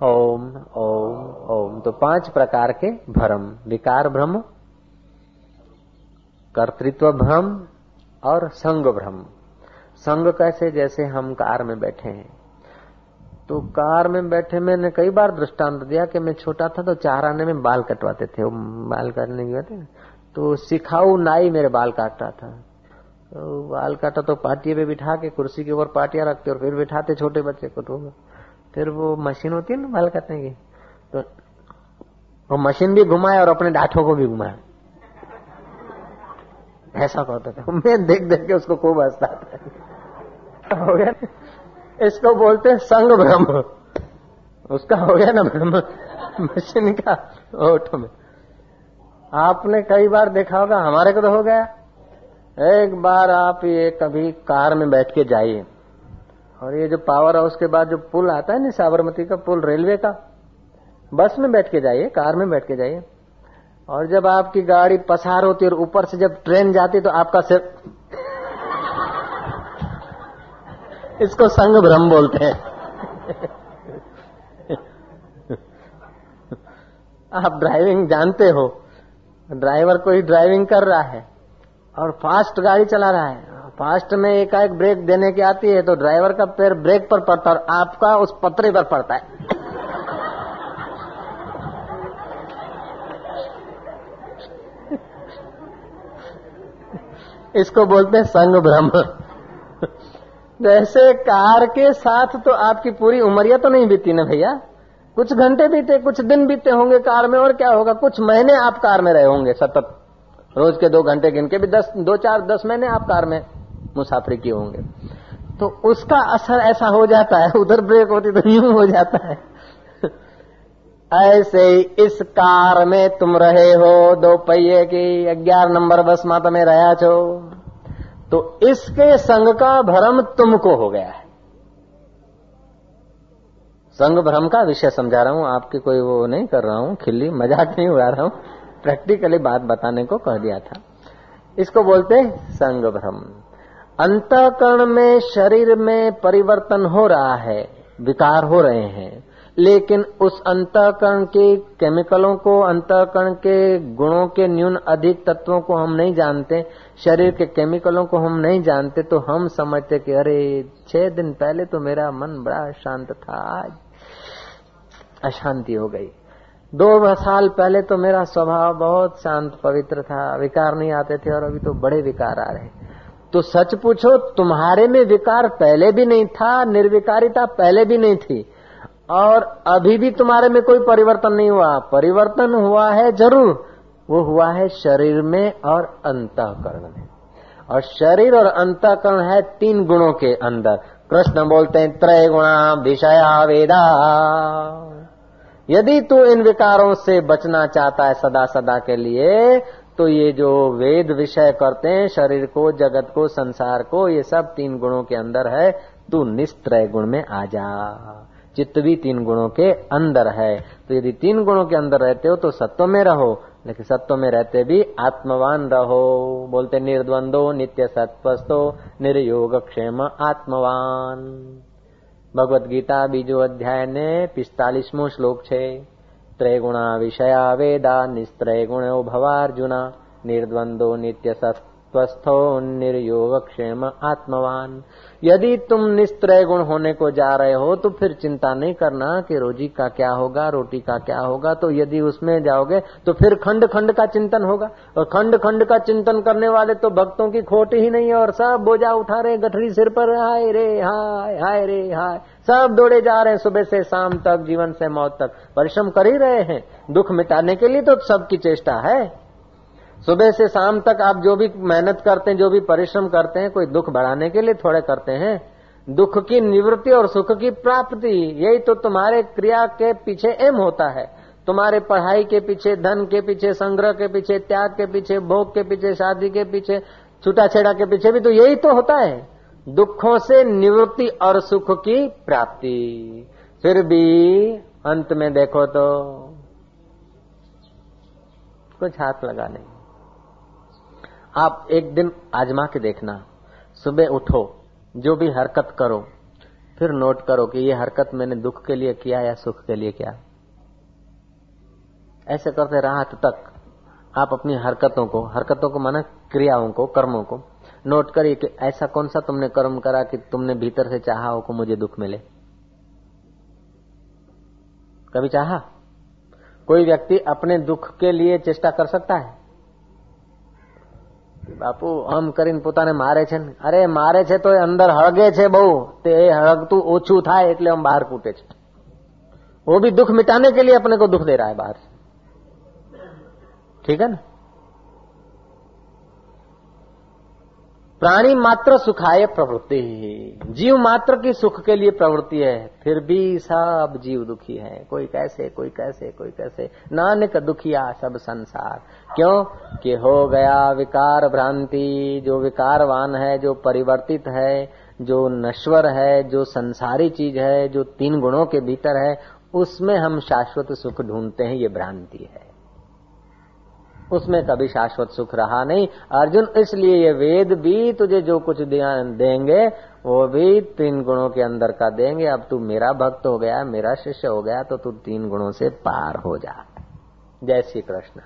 ओम ओम ओम। तो पाँच प्रकार के भ्रम। विकार भ्रम, कर्तृत्व भ्रम और संग भ्रम। संग कैसे? जैसे हम कार में बैठे हैं। तो कार में बैठे मैंने कई बार दृष्टांत दिया कि मैं छोटा था तो चार आने में बाल कटवाते थे। वो बाल काटने के बाद तो सिखाऊ नाई मेरे बाल काटता था। तो बाल काटा तो पाटिये पे बिठा के कुर्सी के ऊपर पाटिया रखते और फिर बिठाते छोटे बच्चे को। तो फिर वो मशीन होती है ना बाल काटने की तो वो मशीन भी घुमाए और अपने डाठों को भी घुमाए। ऐसा कहते थे। मैं देख देख के उसको खूब हंसता था। हो गया इसको बोलते हैं संग ब्रह्म उसका हो गया ना ब्रह्म मशीन का ओठ में। आपने कई बार देखा होगा, हमारे को तो हो गया। एक बार आप ये कभी कार में बैठ के जाइए। और ये जो पावर हाउस के बाद जो पुल आता है ना, साबरमती का पुल रेलवे का, बस में बैठ के जाइए, कार में बैठ के जाइए। और जब आपकी गाड़ी पसार होती है और ऊपर से जब ट्रेन जाती तो आपका सिर इसको संग भ्रम बोलते हैं। आप ड्राइविंग जानते हो ड्राइवर कोई ड्राइविंग कर रहा है और फास्ट गाड़ी चला रहा है। फास्ट में एकाएक ब्रेक देने की आती है तो ड्राइवर का पैर ब्रेक पर पड़ता और आपका उस पतरे पर पड़ता है। इसको बोलते हैं संग भ्रम। जैसे कार के साथ तो आपकी पूरी उमरिया तो नहीं बीती ना भैया? कुछ घंटे बीते, कुछ दिन बीते होंगे कार में और क्या होगा? कुछ महीने आप कार में रहे होंगे सतत। रोज के दो घंटे गिन के भी दस, दो चार, दस महीने आप कार में। मुसाफिर किए होंगे। तो उसका असर ऐसा हो जाता है, उधर ब्रेक होती तो यूँ हो जाता है। ऐसे इस कार में तुम रहे हो, दो पहिए की, ग्यारह नंबर बस में तुम्हें रहा छो। तो इसके संग का भ्रम तुमको हो गया है। संग भ्रम का विषय समझा रहा हूँ, आपकी कोई वो नहीं कर रहा हूँ, खिल्ली मज़ाक नहीं उड़ा रहा हूँ। प्रैक्टिकली बात बताने को कह दिया था। इसको बोलते संग भ्रम। अंतकरण में शरीर में परिवर्तन हो रहा है, विकार हो रहे हैं। लेकिन उस अंतकरण के केमिकलों को, अंतकरण के गुणों के न्यून अधिक तत्वों को हम नहीं जानते, शरीर के केमिकलों को हम नहीं जानते तो हम समझते कि अरे, छह दिन पहले तो मेरा मन बड़ा शांत था, आज अशांति हो गई। दो साल पहले तो मेरा स्वभाव बहुत शांत, पवित्र था, विकार नहीं आते थे और अभी तो बड़े विकार आ रहे तो सच पूछो, तुम्हारे में विकार पहले भी नहीं था, निर्विकारिता पहले भी नहीं थी। और अभी भी तुम्हारे में कोई परिवर्तन नहीं हुआ। परिवर्तन हुआ है ज़रूर। वो हुआ है शरीर में और अंतकरण में। और शरीर और अंतकरण है तीन गुणों के अंदर। कृष्ण बोलते हैं, त्रय गुणा विषया वेदा। यदि तू इन विकारों से बचना चाहता है सदा सदा के लिए तो ये जो वेद विषय करते हैं, शरीर को, जगत को, संसार को, ये सब तीन गुणों के अंदर है। तू निस्त्रय गुण में आ जा। चित्त भी तीन गुणों के अंदर है। तो यदि तीन गुणों के अंदर रहते हो तो सत्व में रहो। लेकिन सत्व में रहते भी आत्मवान रहो। बोलते निर्द्वंदो नित्य सत्वस्तो निर्योग क्षेम आत्मवान। भगवत गीता बीजो अध्याय ने पिस्तालीसमो श्लोक छे। त्रैगुणा विषया वेदा निर्द्वंदो नित्य निर्द्वन्द्वो निर्योग क्षेम आत्मवान। यदि तुम निस्त्रय गुण होने को जा रहे हो तो फिर चिंता नहीं करना कि रोजी का क्या होगा, रोटी का क्या होगा। तो यदि उसमें जाओगे तो फिर खंड खंड का चिंतन होगा। और खंड खंड का चिंतन करने वाले तो भक्तों की खोट ही नहीं है और सब बोझा उठा रहे गठरी सिर पर, हाय रे, हाय हाय रे, हाय। सब दौड़े जा रहे हैं सुबह से शाम तक, जीवन से मौत तक। परिश्रम कर ही रहे हैं। दुख मिटाने के लिए तो सबकी चेष्टा है। सुबह से शाम तक आप जो भी मेहनत करते हैं, जो भी परिश्रम करते हैं, कोई दुख बढ़ाने के लिए थोड़े करते हैं। दुख की निवृत्ति और सुख की प्राप्ति, यही तो तुम्हारे क्रिया के पीछे एम होता है। तुम्हारे पढ़ाई के पीछे, धन के पीछे, संग्रह के पीछे, त्याग के पीछे, भोग के पीछे, शादी के पीछे छूटा छेड़ा के पीछे भी तो यही तो होता है। दुखों से निवृत्ति और सुख की प्राप्ति। फिर भी अंत में देखो तो कुछ हाथ लगा नहीं। आप एक दिन आजमा के देखना। सुबह उठो, जो भी हरकत करो, फिर नोट करो कि ये हरकत मैंने दुख के लिए किया या सुख के लिए किया। ऐसे करते राहत तक आप अपनी हरकतों को हरकतों को माना क्रियाओं को, कर्मों को नोट करिए कि ऐसा कौन सा तुमने कर्म करा कि तुमने भीतर से चाहा हो को मुझे दुख मिले कभी चाहा कोई व्यक्ति अपने दुख के लिए चेष्टा कर सकता है બાપુ આમ કરીને પોતાને મારે છે અરે મારે છે તો અંદર હળગે છે બહુ તે હળગતું ઓછું થાય એટલે આમ બહાર કૂટે છે वो भी दुख मिटाने के लिए अपने को दुख दे रहा है बाहर ठीक है ना प्राणी मात्र सुखाय प्रवृत्ति। ही जीव मात्र की सुख के लिए प्रवृत्ति है, फिर भी सब जीव दुखी है। कोई कैसे कोई कैसे कोई कैसे। नानक दुखिया सब संसार। क्यों? कि हो गया विकार भ्रांति, जो विकारवान है, जो परिवर्तित है, जो नश्वर है, जो संसारी चीज़ है, जो तीन गुणों के भीतर है, उसमें हम शाश्वत सुख ढूंढते हैं, ये भ्रांति है। उसमें कभी शाश्वत सुख रहा नहीं। अर्जुन, इसलिए ये वेद भी तुझे जो कुछ देंगे, वो भी तीन गुणों के अंदर का देंगे। अब तू मेरा भक्त हो गया, मेरा शिष्य हो गया तो तू तीन गुणों से पार हो जा। जय श्री कृष्ण।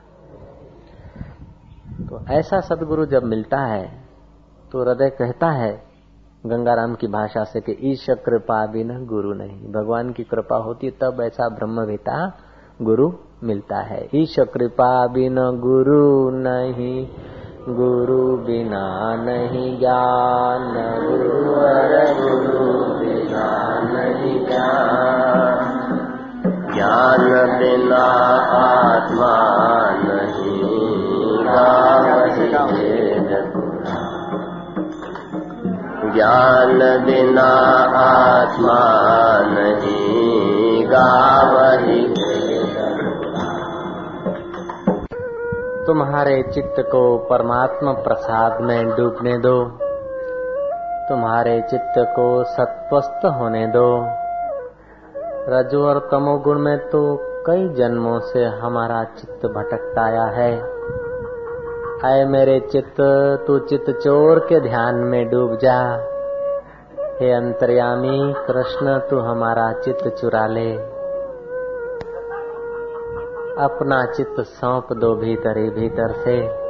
तो ऐसा सदगुरु जब मिलता है तो हृदय कहता है, गंगाराम की भाषा से कि, ईश कृपा बिना गुरु नहीं। भगवान की कृपा होती तब ऐसा ब्रह्मवेता गुरु मिलता है। ईश कृपा बिना गुरु नहीं, गुरु बिना नहीं ज्ञान। गुरुवर गुरु बिना नहीं ज्ञान ज्ञान बिना आत्मा नहीं ज्ञान बिना आत्मा नहीं गावही। तुम्हारे चित्त को परमात्मा प्रसाद में डूबने दो। तुम्हारे चित्त को सत्वस्थ होने दो। रजो और तमोगुण में तो कई जन्मों से हमारा चित्त भटकता आया है। आए मेरे चित्त, तू चित्त चोर के ध्यान में डूब जा। हे अंतर्यामी, कृष्ण, तू हमारा चित्त चुरा ले। अपना चित्त सौंप दो भीतर ही भीतर से।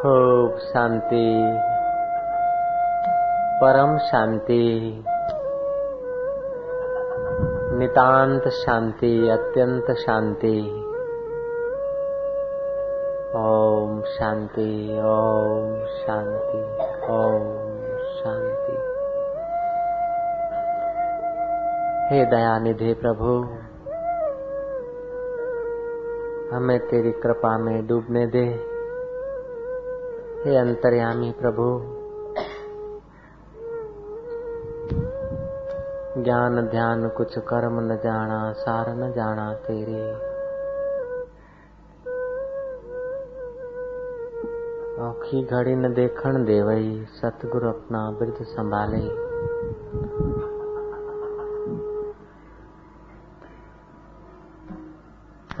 खूब शांति, परम शांति, नितांत शांति, अत्यंत शांति। ओम शांति ओम शांति ओम शांति। हे दयानिधि प्रभु, हमें तेरी कृपा में डूबने दे। हे अंतर्यामी प्रभु, ज्ञान ध्यान कुछ कर्म न जाना, सार न जाना तेरे। औखी घड़ी न देखण देवई, सतगुरु अपना वृद्ध संभाले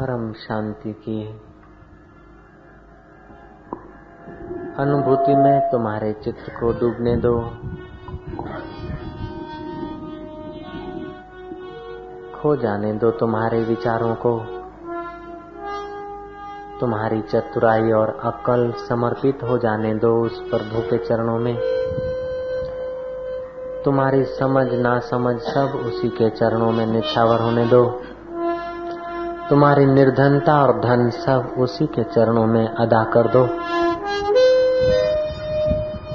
परम शांति की अनुभूति में तुम्हारे चित्र को डूबने दो। खो जाने दो तुम्हारे विचारों को। तुम्हारी चतुराई और अकल समर्पित हो जाने दो उस प्रभु के चरणों में। तुम्हारी समझ ना समझ सब उसी के चरणों में निछावर होने दो। तुम्हारी निर्धनता और धन सब उसी के चरणों में अदा कर दो।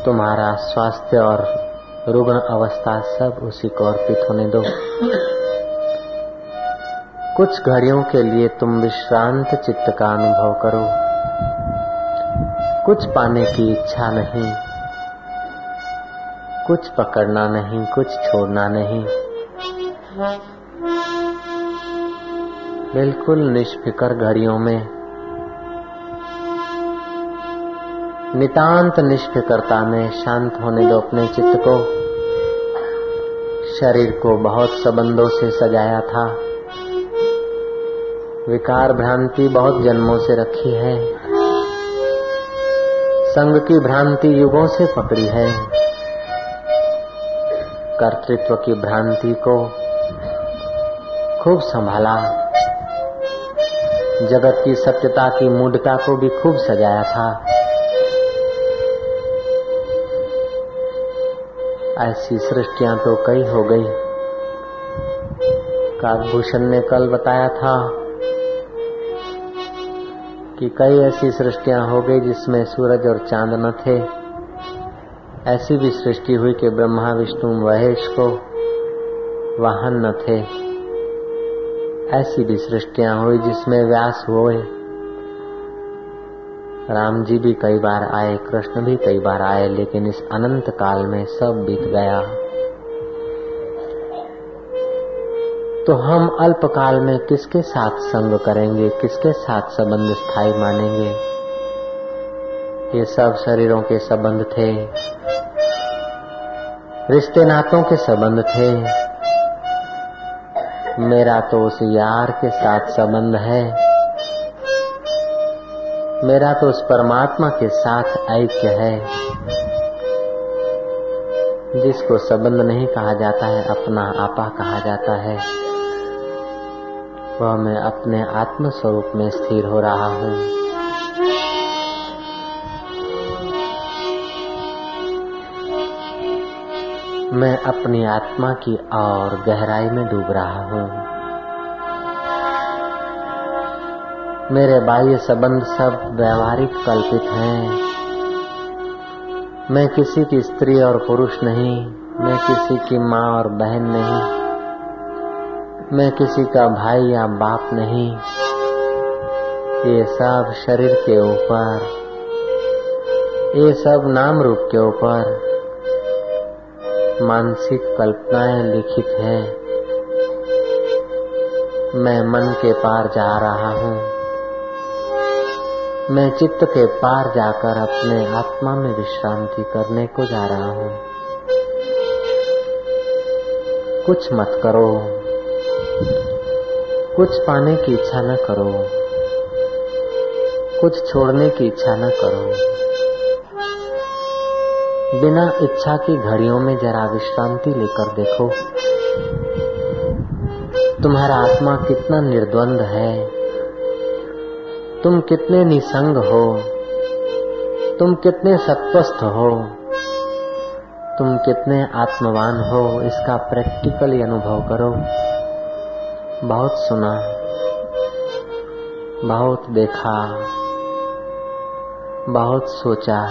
तुम्हारा स्वास्थ्य और रुग्ण अवस्था सब उसी को अर्पित होने दो। कुछ घड़ियों के लिए तुम विश्रांत चित्त का अनुभव करो। कुछ पाने की इच्छा नहीं, कुछ पकड़ना नहीं, कुछ छोड़ना नहीं। बिल्कुल निष्फिकर घड़ियों में। नितांत निष्फिकरता में शांत होने दो अपने चित्त को। शरीर को बहुत संबंधों से सजाया था। विकार भ्रांति बहुत जन्मों से रखी है। संग की भ्रांति युगों से पकड़ी है। कर्तृत्व की भ्रांति को खूब संभाला। जगत की सत्यता की मूढ़ता को भी खूब सजाया था। ऐसी सृष्टियाँ तो कई हो गई। काकभूषण ने कल बताया था कि कई ऐसी सृष्टियाँ हो गई जिसमें सूरज और चाँद न थे। ऐसी भी सृष्टि हुई कि ब्रह्मा विष्णु महेश को वाहन न थे। ऐसी भी सृष्टियाँ हुई जिसमें व्यास हुए। राम जी भी कई बार आए, कृष्ण भी कई बार आए, लेकिन इस अनंत काल में सब बीत गया। तो हम अल्प काल में किसके साथ संग करेंगे, किसके साथ संबंध स्थायी मानेंगे? ये सब शरीरों के संबंध थे रिश्ते नातों के संबंध थे। मेरा तो उस यार के साथ संबंध है। मेरा तो उस परमात्मा के साथ ऐक्य है। जिसको संबंध नहीं कहा जाता है, अपना आपा कहा जाता है। वह मैं अपने आत्म स्वरूप में स्थिर हो रहा हूँ। मैं अपनी आत्मा की और गहराई में डूब रहा हूँ। मेरे बाह्य संबंध सब व्यवहारिक कल्पित हैं। मैं किसी की स्त्री और पुरुष नहीं, मैं किसी की माँ और बहन नहीं, मैं किसी का भाई या बाप नहीं। ये सब शरीर के ऊपर, ये सब नाम रूप के ऊपर मानसिक कल्पनाएँ लिखित हैं। मैं मन के पार जा रहा हूँ। मैं चित्त के पार जाकर अपने आत्मा में विश्रांति करने को जा रहा हूँ। कुछ मत करो। कुछ पाने की इच्छा न करो। कुछ छोड़ने की इच्छा न करो। बिना इच्छा की घड़ियों में जरा विश्रांति लेकर देखो। तुम्हारा आत्मा कितना निर्द्वंद है। तुम कितने निसंग हो। तुम कितने सत्वस्थ हो। तुम कितने आत्मवान हो, इसका प्रैक्टिकली अनुभव करो। बहुत सुना, बहुत देखा, बहुत सोचा।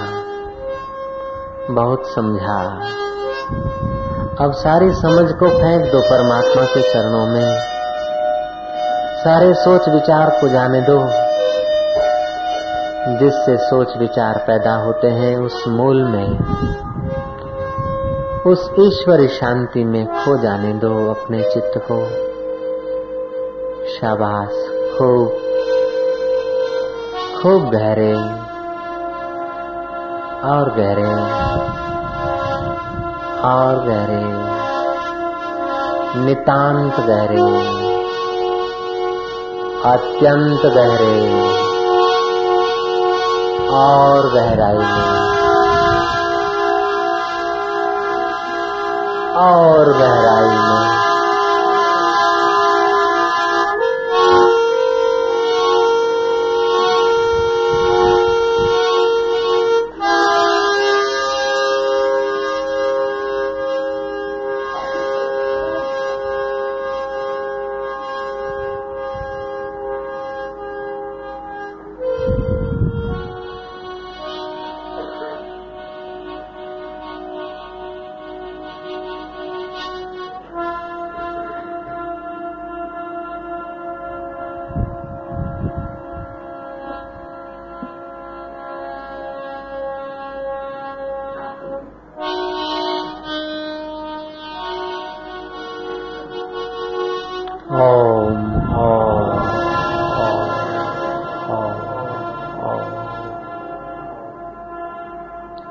बहुत समझा। अब सारी समझ को फेंक दो परमात्मा के चरणों में। सारे सोच विचार को जाने दो। जिससे सोच विचार पैदा होते हैं उस मूल में, उस ईश्वरी शांति में खो जाने दो अपने चित्त को। शाबाश, खूब खूब गहरे। और गहरे और गहरे नितांत गहरे अत्यंत गहरे और गहराई में और गहराई में।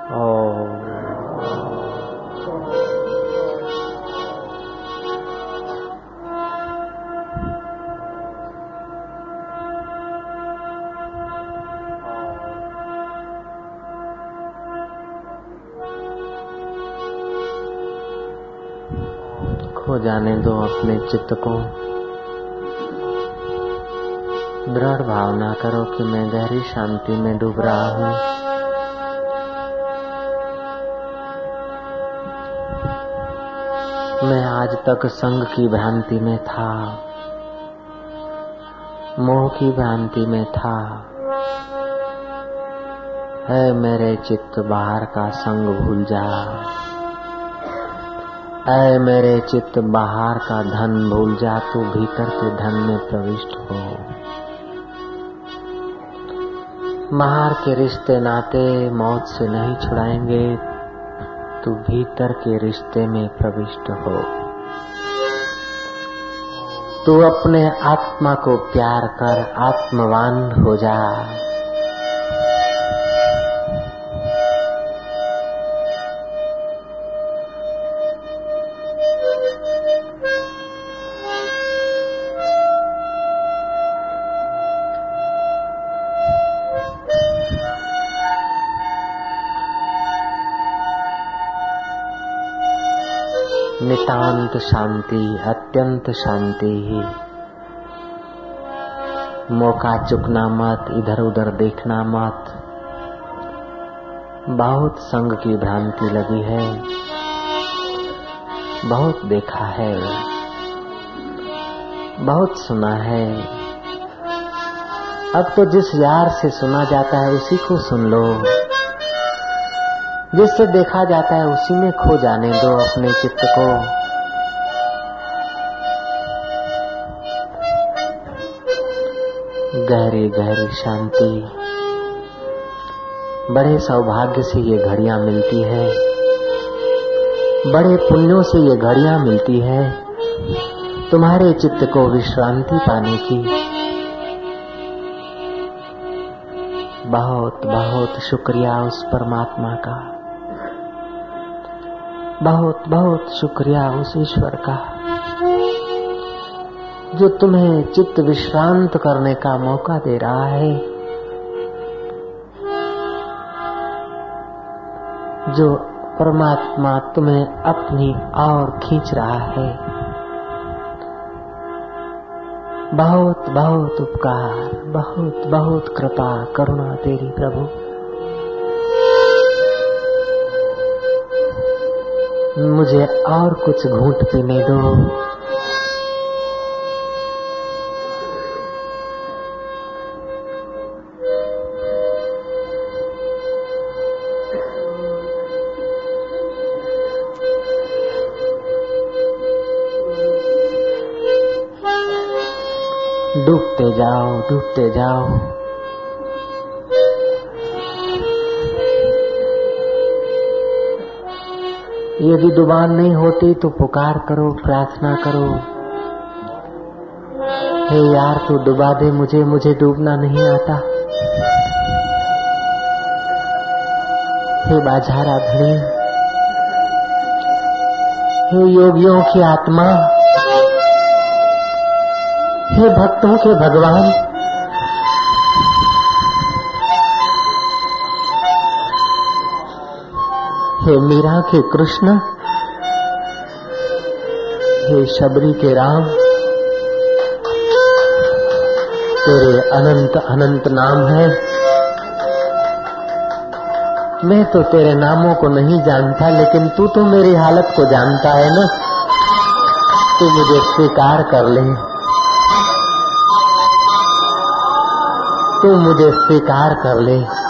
खो जाने दो अपने चित्त को। दृढ़ भावना करो कि मैं गहरी शांति में डूब रहा हूँ। मैं आज तक संग की भ्रांति में था, मोह की भ्रांति में था। है मेरे चित्त बाहर का संग भूल जा। ऐ मेरे चित्त बाहर का धन भूल जा, तू भीतर के धन में प्रविष्ट हो। बाहर के रिश्ते नाते मौत से नहीं छुड़ाएँगे तू भीतर के रिश्ते में प्रविष्ट हो। तू अपने आत्मा को प्यार कर आत्मवान हो जा। नितांत शांति, अत्यंत शांति ही। मौका चुकना मत इधर उधर देखना मत। बहुत संग की भ्रांति लगी है। बहुत देखा है। बहुत सुना है। अब तो जिस यार से सुना जाता है, उसी को सुन लो। जिससे देखा जाता है, उसी में खो जाने दो अपने चित्त को। गहरी गहरी शांति। बड़े सौभाग्य से ये घड़ियाँ मिलती है। बड़े पुण्यों से ये घड़ियाँ मिलती है। तुम्हारे चित्त को विश्रांति पाने की। बहुत बहुत शुक्रिया उस परमात्मा का। बहुत बहुत शुक्रिया उस ईश्वर का। जो तुम्हें चित्त विश्रांत करने का मौका दे रहा है, जो परमात्मा तुम्हें अपनी ओर खींच रहा है। बहुत बहुत उपकार, बहुत बहुत कृपा, करुणा तेरी प्रभु। मुझे और कुछ घूट पीने दो। डूबते जाओ। यदि दुबान नहीं होती तो पुकार करो, प्रार्थना करो। हे यार, तू डुबा दे मुझे मुझे डूबना नहीं आता। हे बाजारा धनी हे योगियों की आत्मा। हे भक्तों के भगवान। हे मीरा के कृष्ण, हे शबरी के राम, तेरे अनंत अनंत नाम है। मैं तो तेरे नामों को नहीं जानता, लेकिन तू तो मेरी हालत को जानता है ना। तू मुझे स्वीकार कर ले। तू मुझे स्वीकार कर ले।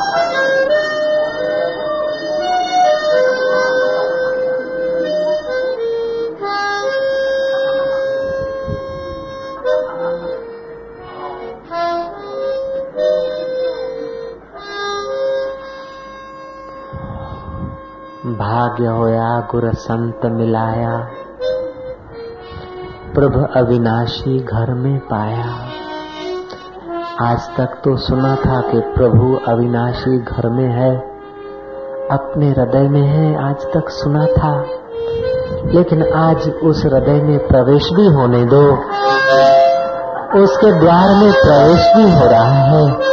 भाग्य होया, गुर संत मिलाया। प्रभु अविनाशी घर में पाया। आज तक तो सुना था कि प्रभु अविनाशी घर में है, अपने हृदय में है, आज तक सुना था। लेकिन आज उस हृदय में प्रवेश भी होने दो। उसके द्वार में प्रवेश भी हो रहा है।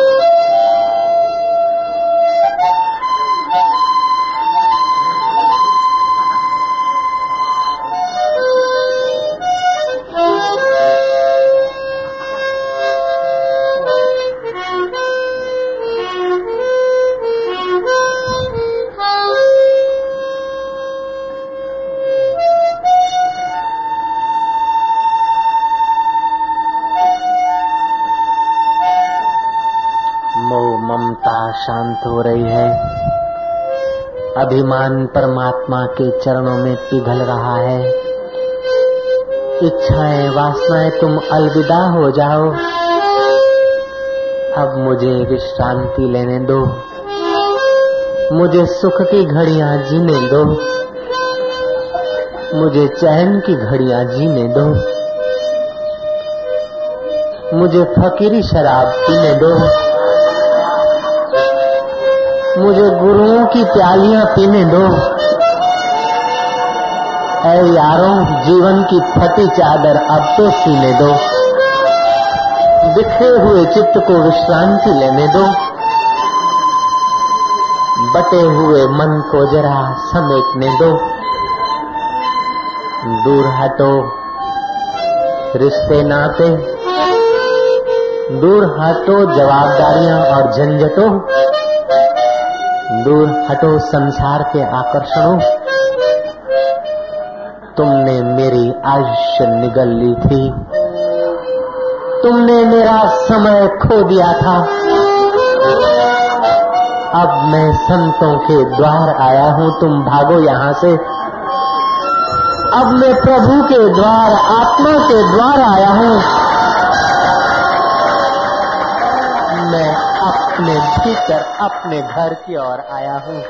शांत हो रही है। अभिमान परमात्मा के चरणों में पिघल रहा है। इच्छाएँ, वासनाएँ, तुम अलविदा हो जाओ। अब मुझे विश्रांति लेने दो। मुझे सुख की घड़ियाँ जीने दो। मुझे चैन की घड़ियाँ जीने दो। मुझे फकीरी शराब पीने दो। मुझे गुरुओं की प्यालियाँ पीने दो। ऐ यारों, जीवन की फटी चादर अब तो सीने दो। बिखरे हुए चित्त को विश्रांति लेने दो। बटे हुए मन को जरा समेटने दो। दूर हटो रिश्ते नाते। दूर हटो जवाबदारियाँ और झंझटों। दूर हटो संसार के आकर्षणों। तुमने मेरी आयुष्य निगल ली थी। तुमने मेरा समय खो दिया था। अब मैं संतों के द्वार आया हूँ। तुम भागो यहाँ से। अब मैं प्रभु के द्वार, आत्मा के द्वार आया हूँ। अपने भीतर, अपने घर की ओर आया हूँ।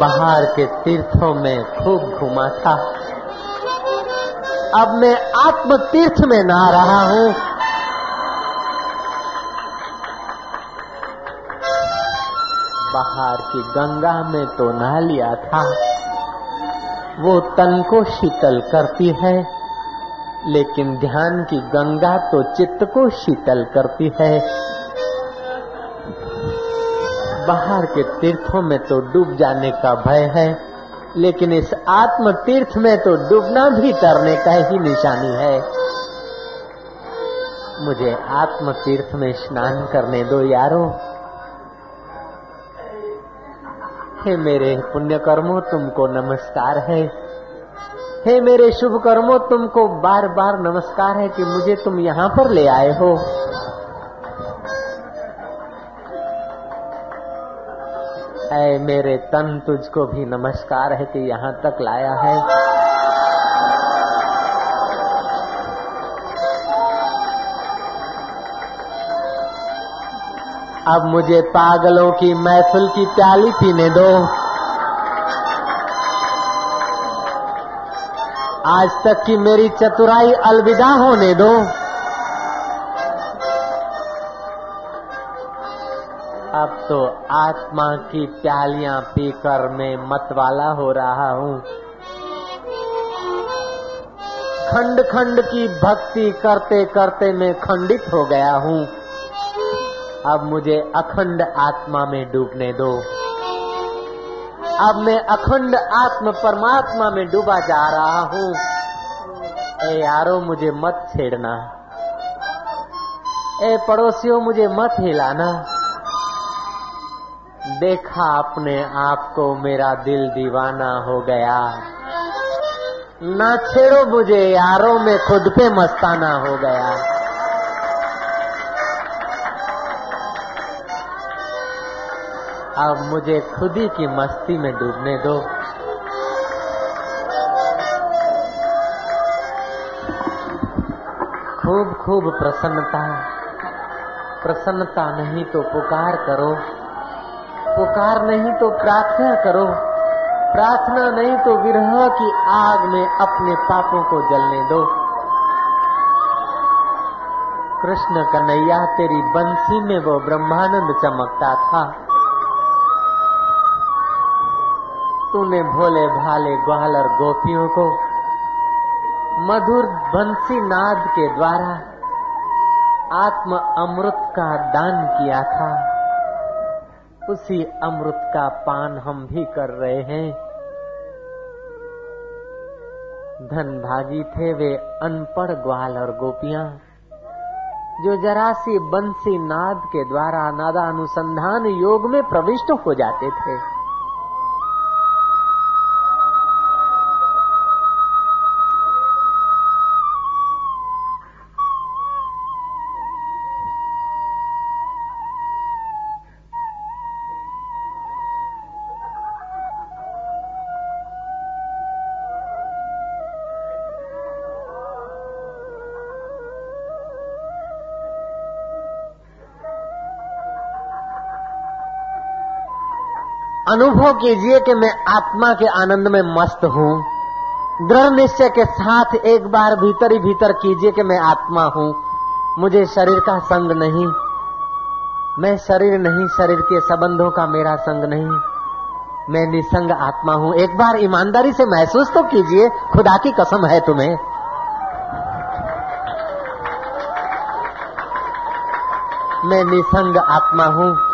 बाहर के तीर्थों में खूब घुमा था। अब मैं आत्म तीर्थ में ना रहा हूँ। बाहर की गंगा में तो नहा लिया था। वो तन को शीतल करती है। लेकिन ध्यान की गंगा तो चित्त को शीतल करती है। बाहर के तीर्थों में तो डूब जाने का भय है, लेकिन इस आत्म तीर्थ में तो डूबना भी तरने का ही निशानी है। मुझे आत्म तीर्थ में स्नान करने दो यारो। हे मेरे पुण्य कर्मों तुमको नमस्कार है। हे मेरे शुभ कर्मों तुमको बार बार नमस्कार है कि मुझे तुम यहाँ पर ले आए हो। ऐ मेरे तन, तुझको भी नमस्कार है कि यहाँ तक लाया है। अब मुझे पागलों की महफिल की प्याली पीने दो। आज तक की मेरी चतुराई अलविदा होने दो। अब तो आत्मा की प्यालियाँ पीकर मैं मतवाला हो रहा हूँ। खंड खंड की भक्ति करते करते मैं खंडित हो गया हूँ। अब मुझे अखंड आत्मा में डूबने दो। अब मैं अखंड आत्म परमात्मा में डूबा जा रहा हूँ। ए यारो, मुझे मत छेड़ना। ए पड़ोसियों, मुझे मत हिलाना। देखा अपने आप को, मेरा दिल दीवाना हो गया। ना छेड़ो मुझे, यारों, में खुद पे मस्ताना हो गया। अब मुझे खुद ही की मस्ती में डूबने दो। खूब खूब प्रसन्नता। प्रसन्नता नहीं तो पुकार करो। पुकार नहीं तो प्रार्थना करो। प्रार्थना नहीं तो विरह की आग में अपने पापों को जलने दो। कृष्ण कन्हैया, तेरी बंसी में वो ब्रह्मानंद चमकता था। तूने भोले भाले ग्वालर गोपियों को मधुर बंसी नाद के द्वारा आत्म अमृत का दान किया था। उसी अमृत का पान हम भी कर रहे हैं। धन भागी थे वे अनपढ़ ग्वाल और गोपियाँ, जो जरा सी बंसी नाद के द्वारा नादानुसंधान योग में प्रविष्ट हो जाते थे। अनुभव कीजिए कि मैं आत्मा के आनंद में मस्त हूँ। दृढ़ निश्चय के साथ एक बार भीतर ही भीतर कीजिए कि मैं आत्मा हूँ। मुझे शरीर का संग नहीं, मैं शरीर नहीं, शरीर के संबंधों का मेरा संग नहीं। मैं निसंग आत्मा हूँ। एक बार ईमानदारी से महसूस तो कीजिए, खुदा की कसम है तुम्हें। मैं निसंग आत्मा हूँ।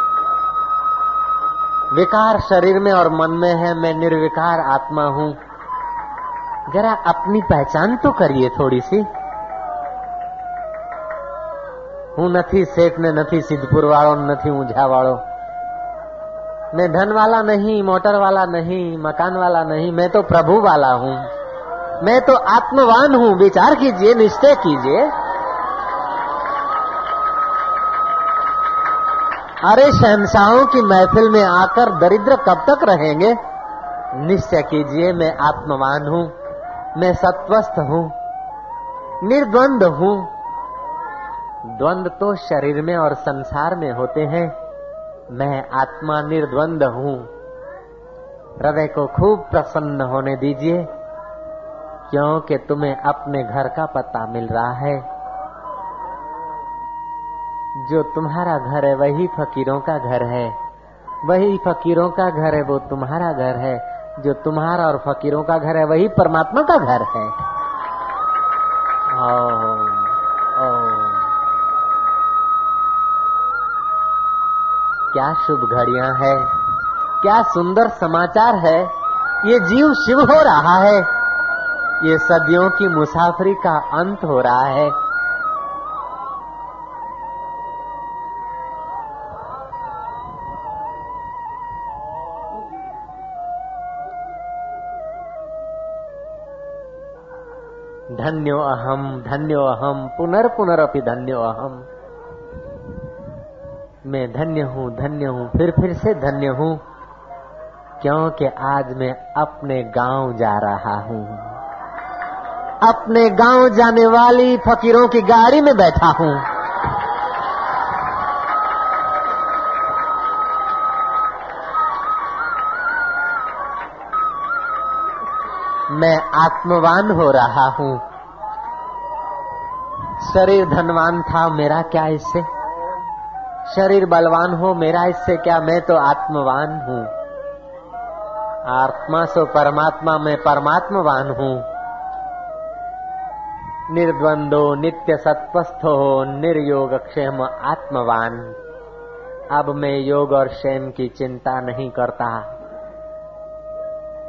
विकार शरीर में और मन में है मैं निर्विकार आत्मा हूँ जरा अपनी पहचान तो करिए थोड़ी सी હું નથી શેઠ ને નથી સિદ્ધપુર વાળો નથી ઊંઝા વાળો मैं धन वाला नहीं मोटर वाला नहीं मकान वाला नहीं मैं तो प्रभु वाला हूँ मैं तो आत्मवान हूँ विचार कीजिए निश्चय कीजिए अरे शहनशाहों की महफिल में आकर दरिद्र कब तक रहेंगे? निश्चय कीजिए, मैं आत्मवान हूँ, मैं सत्वस्थ हूँ, निर्द्वंद हूँ। द्वंद तो शरीर में और संसार में होते हैं, मैं आत्मा निर्द्वंद हूँ। हृदय को खूब प्रसन्न होने दीजिए, क्योंकि तुम्हें अपने घर का पता मिल रहा है। जो तुम्हारा घर है, वही फकीरों का घर है। वही फकीरों का घर है, वो तुम्हारा घर है। जो तुम्हारा और फकीरों का घर है, वही परमात्मा का घर है। क्या शुभ घड़ियाँ है, क्या सुंदर समाचार है। ये जीव शिव हो रहा है। ये सदियों की मुसाफरी का अंत हो रहा है। धन्यो अहम धन्यो अहम पुनर्पुनरअपि धन्यो अहम मैं धन्य हूँ धन्य हूँ, फिर फिर से धन्य हूँ, क्योंकि आज मैं अपने गाँव जा रहा हूँ। अपने गाँव जाने वाली फकीरों की गाड़ी में बैठा हूँ। मैं आत्मवान हो रहा हूँ। शरीर धनवान था, मेरा क्या इससे? शरीर बलवान हो, मेरा इससे क्या? मैं तो आत्मवान हूँ। आत्मा सो परमात्मा, में परमात्मवान हूँ। निर्द्वंदो नित्य सत्वस्थ हो निर्योग क्षेम आत्मवान। अब मैं योग और क्षेम की चिंता नहीं करता।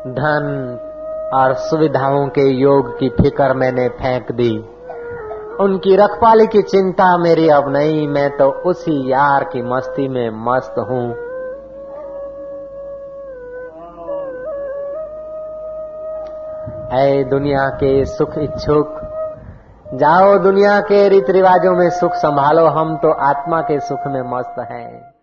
धन और सुविधाओं के योग की फ़िक्र मैंने फेंक दी। उनकी रखपाली की चिंता मेरी अब नहीं, मैं तो उसी यार की मस्ती में मस्त हूँ। ऐ दुनिया के सुख इच्छुक, जाओ दुनिया के रीति रिवाजों में सुख संभालो, हम तो आत्मा के सुख में मस्त हैं।